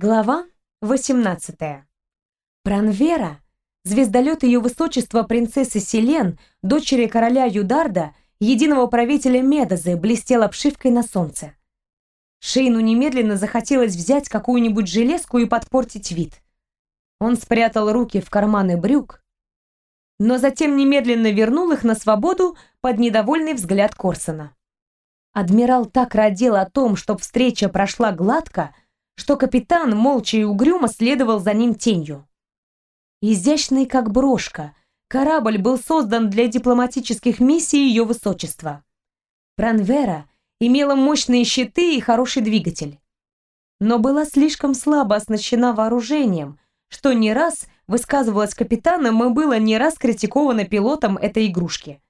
Глава 18. Пранвера, звездолет ее высочества принцессы Селен, дочери короля Юдарда, единого правителя Медозы, блестел обшивкой на солнце. Шейну немедленно захотелось взять какую-нибудь железку и подпортить вид. Он спрятал руки в карманы брюк, но затем немедленно вернул их на свободу под недовольный взгляд Корсона. Адмирал так родил о том, чтобы встреча прошла гладко, что капитан молча и угрюмо следовал за ним тенью. Изящный как брошка, корабль был создан для дипломатических миссий ее высочества. Пранвера имела мощные щиты и хороший двигатель. Но была слишком слабо оснащена вооружением, что не раз высказывалось капитаном и было не раз критиковано пилотом этой игрушки.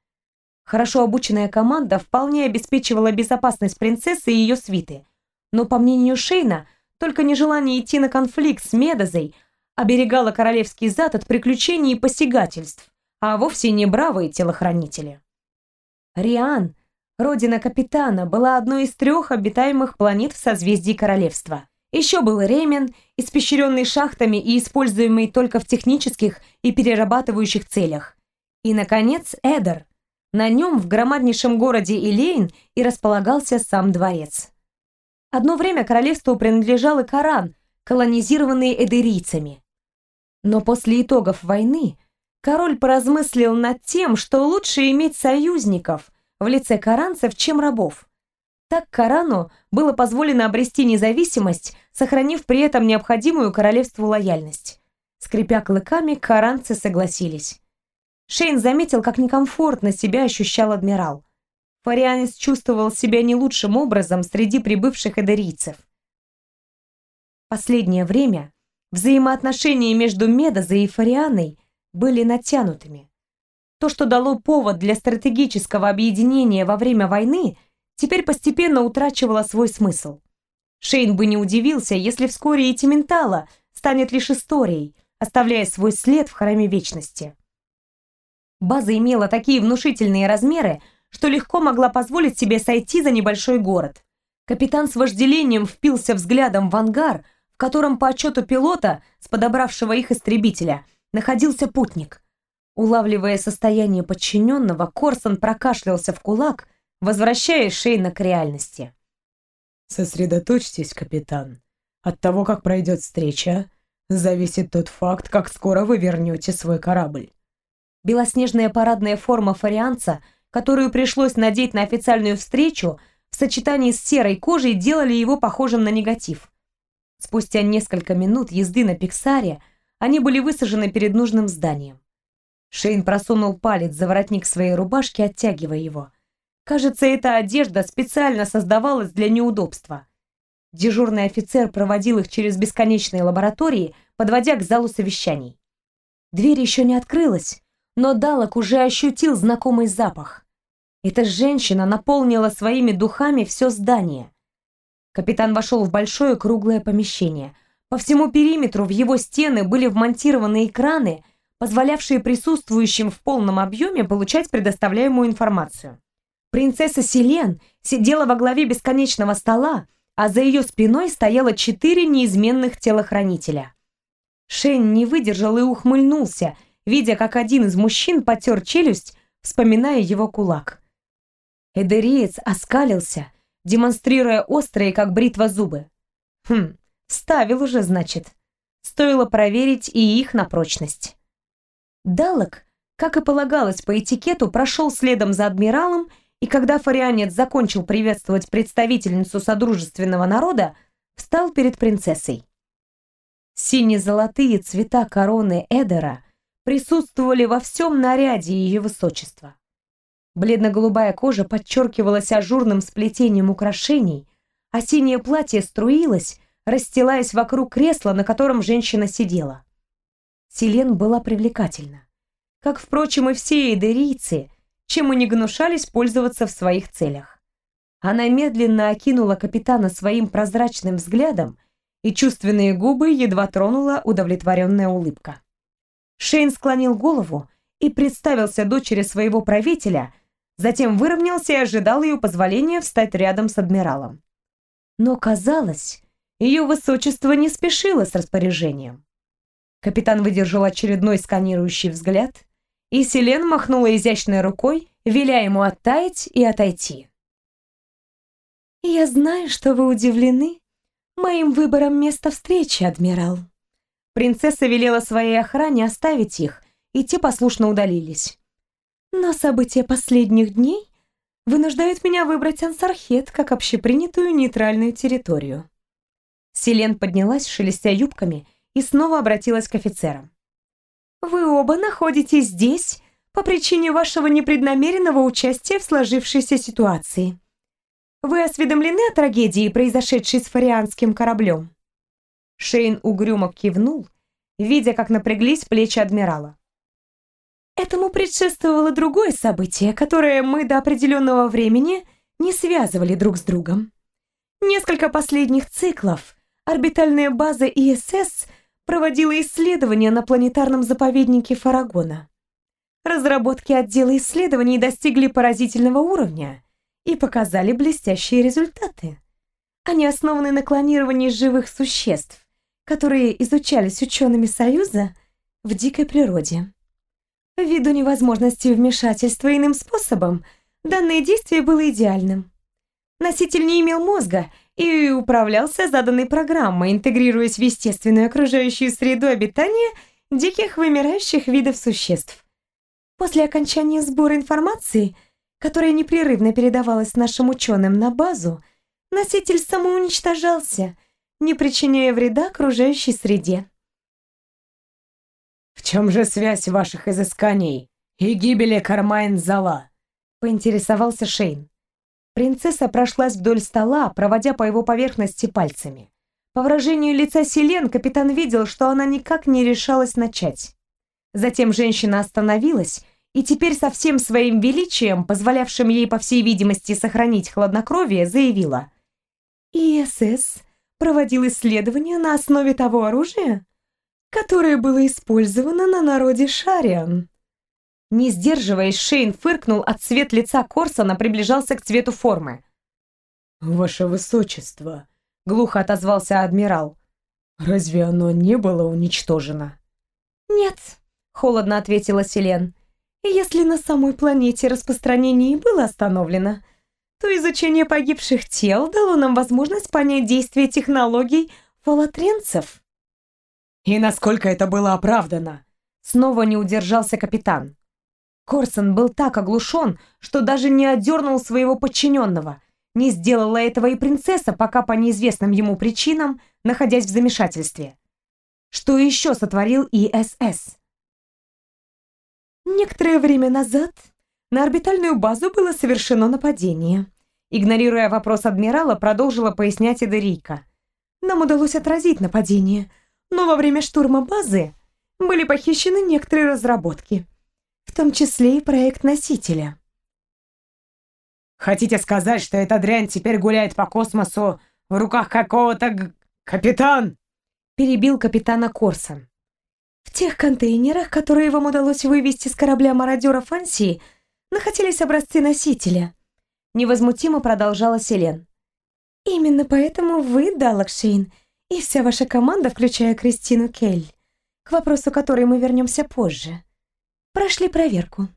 Хорошо обученная команда вполне обеспечивала безопасность принцессы и ее свиты, но, по мнению Шейна, только нежелание идти на конфликт с Медозой оберегало королевский зад от приключений и посягательств, а вовсе не бравые телохранители. Риан, родина капитана, была одной из трех обитаемых планет в созвездии королевства. Еще был Ремен, испещренный шахтами и используемый только в технических и перерабатывающих целях. И, наконец, Эдер. На нем в громаднейшем городе Илейн и располагался сам дворец. Одно время королевству принадлежал и Коран, колонизированный эдерийцами. Но после итогов войны король поразмыслил над тем, что лучше иметь союзников в лице коранцев, чем рабов. Так Корану было позволено обрести независимость, сохранив при этом необходимую королевству лояльность. Скрипя клыками, коранцы согласились. Шейн заметил, как некомфортно себя ощущал адмирал. Фарианис чувствовал себя не лучшим образом среди прибывших эдерийцев. Последнее время взаимоотношения между Медозой и Фарианой были натянутыми. То, что дало повод для стратегического объединения во время войны, теперь постепенно утрачивало свой смысл. Шейн бы не удивился, если вскоре и Тиментала станет лишь историей, оставляя свой след в храме вечности. База имела такие внушительные размеры, что легко могла позволить себе сойти за небольшой город. Капитан с вожделением впился взглядом в ангар, в котором по отчету пилота, с подобравшего их истребителя, находился путник. Улавливая состояние подчиненного, Корсон прокашлялся в кулак, возвращая Шейна к реальности. «Сосредоточьтесь, капитан. От того, как пройдет встреча, зависит тот факт, как скоро вы вернете свой корабль». Белоснежная парадная форма фарианца – которую пришлось надеть на официальную встречу, в сочетании с серой кожей делали его похожим на негатив. Спустя несколько минут езды на Пиксаре они были высажены перед нужным зданием. Шейн просунул палец за воротник своей рубашки, оттягивая его. Кажется, эта одежда специально создавалась для неудобства. Дежурный офицер проводил их через бесконечные лаборатории, подводя к залу совещаний. Дверь еще не открылась, но Далок уже ощутил знакомый запах. Эта женщина наполнила своими духами все здание. Капитан вошел в большое круглое помещение. По всему периметру в его стены были вмонтированы экраны, позволявшие присутствующим в полном объеме получать предоставляемую информацию. Принцесса Селен сидела во главе бесконечного стола, а за ее спиной стояло четыре неизменных телохранителя. Шен не выдержал и ухмыльнулся – видя, как один из мужчин потер челюсть, вспоминая его кулак. Эдериец оскалился, демонстрируя острые, как бритва, зубы. Хм, ставил уже, значит. Стоило проверить и их на прочность. Далок, как и полагалось по этикету, прошел следом за адмиралом, и когда фарианец закончил приветствовать представительницу содружественного народа, встал перед принцессой. Сине-золотые цвета короны Эдера присутствовали во всем наряде ее высочества. Бледно-голубая кожа подчеркивалась ажурным сплетением украшений, а синее платье струилось, расстилаясь вокруг кресла, на котором женщина сидела. Селен была привлекательна. Как, впрочем, и все эдерийцы, чем и не гнушались пользоваться в своих целях. Она медленно окинула капитана своим прозрачным взглядом, и чувственные губы едва тронула удовлетворенная улыбка. Шейн склонил голову и представился дочери своего правителя, затем выровнялся и ожидал ее позволения встать рядом с адмиралом. Но казалось, ее высочество не спешило с распоряжением. Капитан выдержал очередной сканирующий взгляд, и Селен махнула изящной рукой, веля ему оттаять и отойти. «Я знаю, что вы удивлены моим выбором места встречи, адмирал». Принцесса велела своей охране оставить их, и те послушно удалились. «Но события последних дней вынуждают меня выбрать Ансархет как общепринятую нейтральную территорию». Селен поднялась, шелестя юбками, и снова обратилась к офицерам. «Вы оба находитесь здесь по причине вашего непреднамеренного участия в сложившейся ситуации. Вы осведомлены о трагедии, произошедшей с фарианским кораблем?» Шейн угрюмо кивнул, видя, как напряглись плечи адмирала. Этому предшествовало другое событие, которое мы до определенного времени не связывали друг с другом. Несколько последних циклов орбитальная база ИСС проводила исследования на планетарном заповеднике Фарагона. Разработки отдела исследований достигли поразительного уровня и показали блестящие результаты. Они основаны на клонировании живых существ, которые изучались учеными Союза в дикой природе. Ввиду невозможности вмешательства иным способом, данное действие было идеальным. Носитель не имел мозга и управлялся заданной программой, интегрируясь в естественную окружающую среду обитания диких вымирающих видов существ. После окончания сбора информации, которая непрерывно передавалась нашим ученым на базу, носитель самоуничтожался, не причиняя вреда окружающей среде. «В чем же связь ваших изысканий и гибели Кармайн Зала?» — поинтересовался Шейн. Принцесса прошлась вдоль стола, проводя по его поверхности пальцами. По выражению лица Селен капитан видел, что она никак не решалась начать. Затем женщина остановилась и теперь со всем своим величием, позволявшим ей, по всей видимости, сохранить хладнокровие, заявила. «ИСС проводил исследования на основе того оружия, которое было использовано на народе Шариан. Не сдерживаясь, Шейн фыркнул, от цвет лица Корсона приближался к цвету формы. «Ваше Высочество», — глухо отозвался адмирал, — «разве оно не было уничтожено?» «Нет», — холодно ответила Селен. «Если на самой планете распространение и было остановлено, то изучение погибших тел дало нам возможность понять действие технологий волотренцев». «И насколько это было оправдано?» Снова не удержался капитан. Корсон был так оглушен, что даже не отдернул своего подчиненного. Не сделала этого и принцесса, пока по неизвестным ему причинам, находясь в замешательстве. Что еще сотворил ИСС? Некоторое время назад на орбитальную базу было совершено нападение. Игнорируя вопрос адмирала, продолжила пояснять Эдерика. Нам удалось отразить нападение, но во время штурма базы были похищены некоторые разработки в том числе и проект носителя. Хотите сказать, что эта дрянь теперь гуляет по космосу в руках какого-то капитан? Перебил капитана Корсон. В тех контейнерах, которые вам удалось вывести с корабля мародера Фансии, находились образцы носителя. Невозмутимо продолжала Селен. Именно поэтому вы, Далакшейн, и вся ваша команда, включая Кристину Кель, к вопросу которой мы вернемся позже, прошли проверку.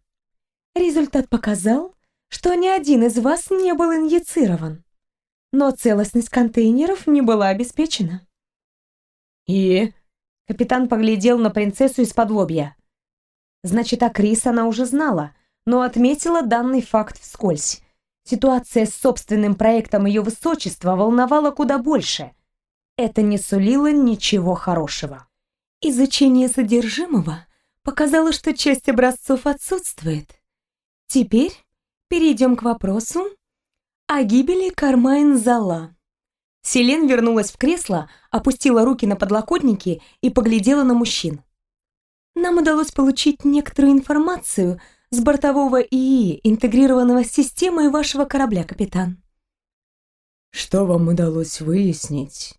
Результат показал, что ни один из вас не был инъецирован, но целостность контейнеров не была обеспечена. «И?» Капитан поглядел на принцессу из-под лобья. Значит, о Крис она уже знала, но отметила данный факт вскользь. Ситуация с собственным проектом ее высочества волновала куда больше. Это не сулило ничего хорошего. Изучение содержимого показало, что часть образцов отсутствует. Теперь перейдем к вопросу о гибели Кармайн Зала. Селен вернулась в кресло, опустила руки на подлокотники и поглядела на мужчин. Нам удалось получить некоторую информацию с бортового ИИ, интегрированного с системой вашего корабля, капитан. Что вам удалось выяснить?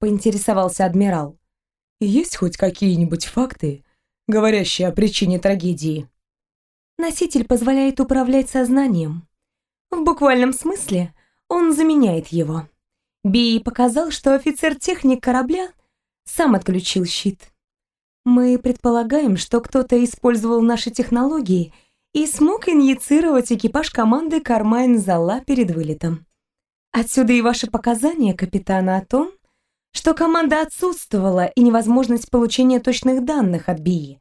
Поинтересовался адмирал. Есть хоть какие-нибудь факты, говорящие о причине трагедии. Носитель позволяет управлять сознанием. В буквальном смысле он заменяет его. Би показал, что офицер-техник корабля сам отключил щит. Мы предполагаем, что кто-то использовал наши технологии и смог инъецировать экипаж команды Кармайн Зала перед вылетом. Отсюда и ваши показания, капитана, о том, что команда отсутствовала и невозможность получения точных данных от БИИ.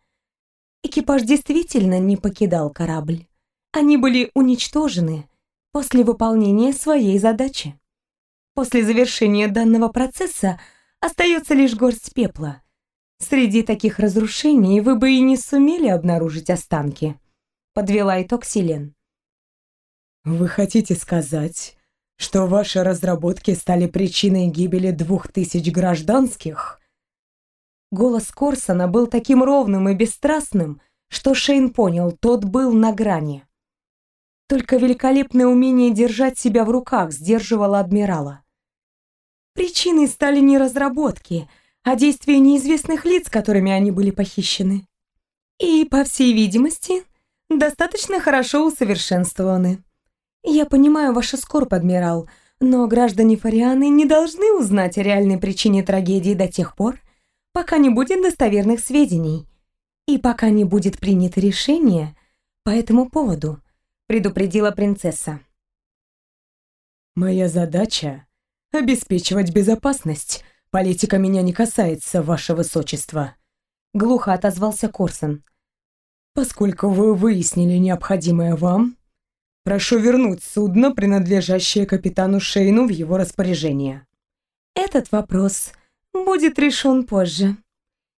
Экипаж действительно не покидал корабль. Они были уничтожены после выполнения своей задачи. После завершения данного процесса остается лишь горсть пепла. Среди таких разрушений вы бы и не сумели обнаружить останки. Подвела итог Селен. Вы хотите сказать, что ваши разработки стали причиной гибели двух тысяч гражданских? Голос Корсона был таким ровным и бесстрастным, что Шейн понял, тот был на грани. Только великолепное умение держать себя в руках сдерживало адмирала. Причиной стали не разработки, а действия неизвестных лиц, которыми они были похищены. И, по всей видимости, достаточно хорошо усовершенствованы. Я понимаю вашу скорбь, адмирал, но граждане Фарианы не должны узнать о реальной причине трагедии до тех пор, пока не будет достоверных сведений и пока не будет принято решение по этому поводу, предупредила принцесса. Моя задача — обеспечивать безопасность. Политика меня не касается, ваше высочество. Глухо отозвался Корсон. Поскольку вы выяснили необходимое вам, прошу вернуть судно, принадлежащее капитану Шейну, в его распоряжение. Этот вопрос будет решен позже.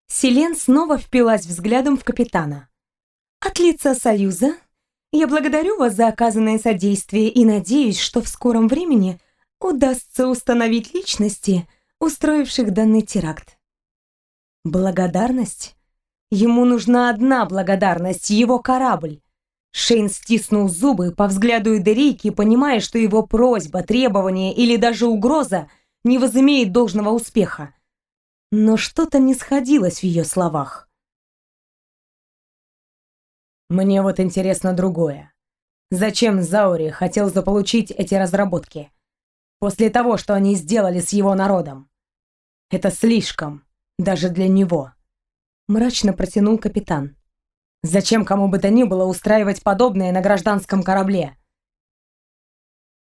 Селен снова впилась взглядом в капитана. От лица Союза я благодарю вас за оказанное содействие и надеюсь, что в скором времени удастся установить личности, устроивших данный теракт. Благодарность? Ему нужна одна благодарность — его корабль. Шейн стиснул зубы по взгляду Эдерейки, понимая, что его просьба, требование или даже угроза не возымеет должного успеха но что-то не сходилось в ее словах. «Мне вот интересно другое. Зачем Заури хотел заполучить эти разработки? После того, что они сделали с его народом? Это слишком, даже для него», — мрачно протянул капитан. «Зачем кому бы то ни было устраивать подобное на гражданском корабле?»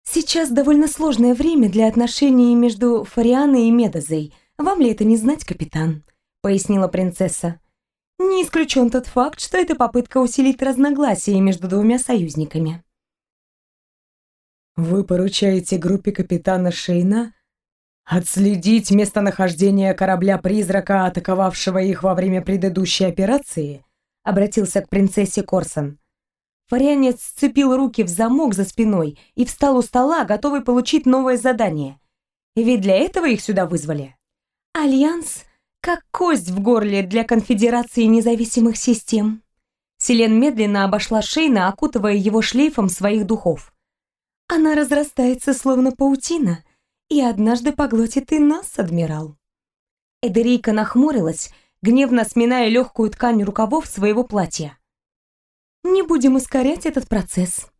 «Сейчас довольно сложное время для отношений между Фарианой и Медозой», «Вам ли это не знать, капитан?» — пояснила принцесса. «Не исключен тот факт, что это попытка усилить разногласия между двумя союзниками». «Вы поручаете группе капитана Шейна отследить местонахождение корабля-призрака, атаковавшего их во время предыдущей операции?» — обратился к принцессе Корсон. Фарианец сцепил руки в замок за спиной и встал у стола, готовый получить новое задание. Ведь для этого их сюда вызвали. Альянс как кость в горле для конфедерации независимых систем. Селен медленно обошла Шейна, окутывая его шлейфом своих духов. Она разрастается, словно паутина, и однажды поглотит и нас, адмирал. Эдерийка нахмурилась, гневно сминая легкую ткань рукавов своего платья. Не будем ускорять этот процесс.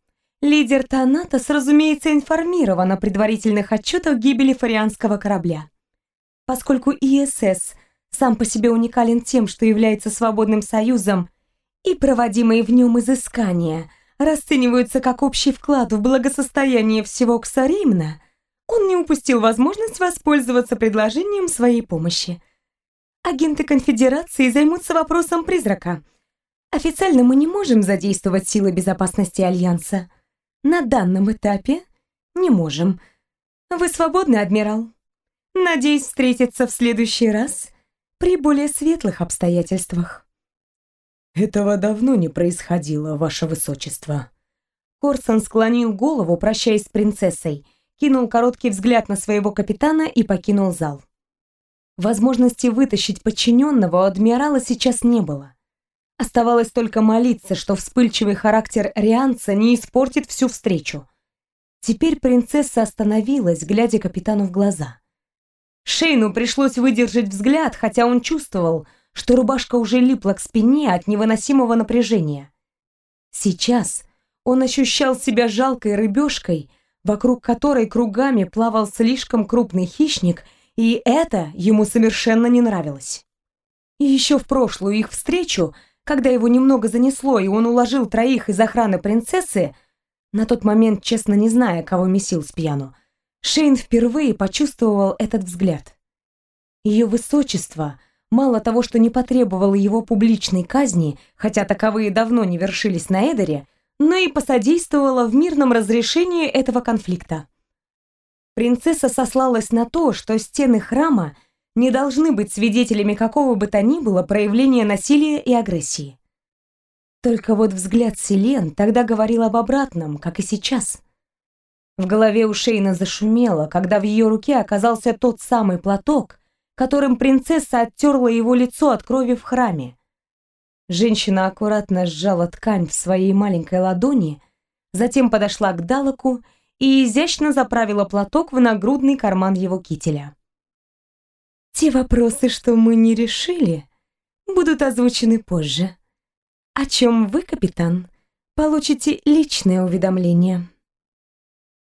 Лидер Танатос, разумеется, информирован о предварительных отчетах гибели фарианского корабля. Поскольку ИСС сам по себе уникален тем, что является свободным союзом, и проводимые в нем изыскания расцениваются как общий вклад в благосостояние всего Ксаримна, он не упустил возможность воспользоваться предложением своей помощи. Агенты конфедерации займутся вопросом призрака. Официально мы не можем задействовать силы безопасности Альянса. На данном этапе не можем. Вы свободны, адмирал. Надеюсь встретиться в следующий раз при более светлых обстоятельствах. Этого давно не происходило, ваше высочество. Корсон склонил голову, прощаясь с принцессой, кинул короткий взгляд на своего капитана и покинул зал. Возможности вытащить подчиненного у адмирала сейчас не было. Оставалось только молиться, что вспыльчивый характер Рианца не испортит всю встречу. Теперь принцесса остановилась, глядя капитану в глаза. Шейну пришлось выдержать взгляд, хотя он чувствовал, что рубашка уже липла к спине от невыносимого напряжения. Сейчас он ощущал себя жалкой рыбешкой вокруг которой кругами плавал слишком крупный хищник, и это ему совершенно не нравилось. И еще в прошлую их встречу, когда его немного занесло, и он уложил троих из охраны принцессы, на тот момент, честно не зная, кого месил с пьяну, Шейн впервые почувствовал этот взгляд. Ее высочество мало того, что не потребовало его публичной казни, хотя таковые давно не вершились на Эдере, но и посодействовало в мирном разрешении этого конфликта. Принцесса сослалась на то, что стены храма не должны быть свидетелями какого бы то ни было проявления насилия и агрессии. Только вот взгляд Селен тогда говорил об обратном, как и сейчас. В голове у Шейна зашумело, когда в ее руке оказался тот самый платок, которым принцесса оттерла его лицо от крови в храме. Женщина аккуратно сжала ткань в своей маленькой ладони, затем подошла к Далаку и изящно заправила платок в нагрудный карман его кителя. «Те вопросы, что мы не решили, будут озвучены позже. О чем вы, капитан, получите личное уведомление».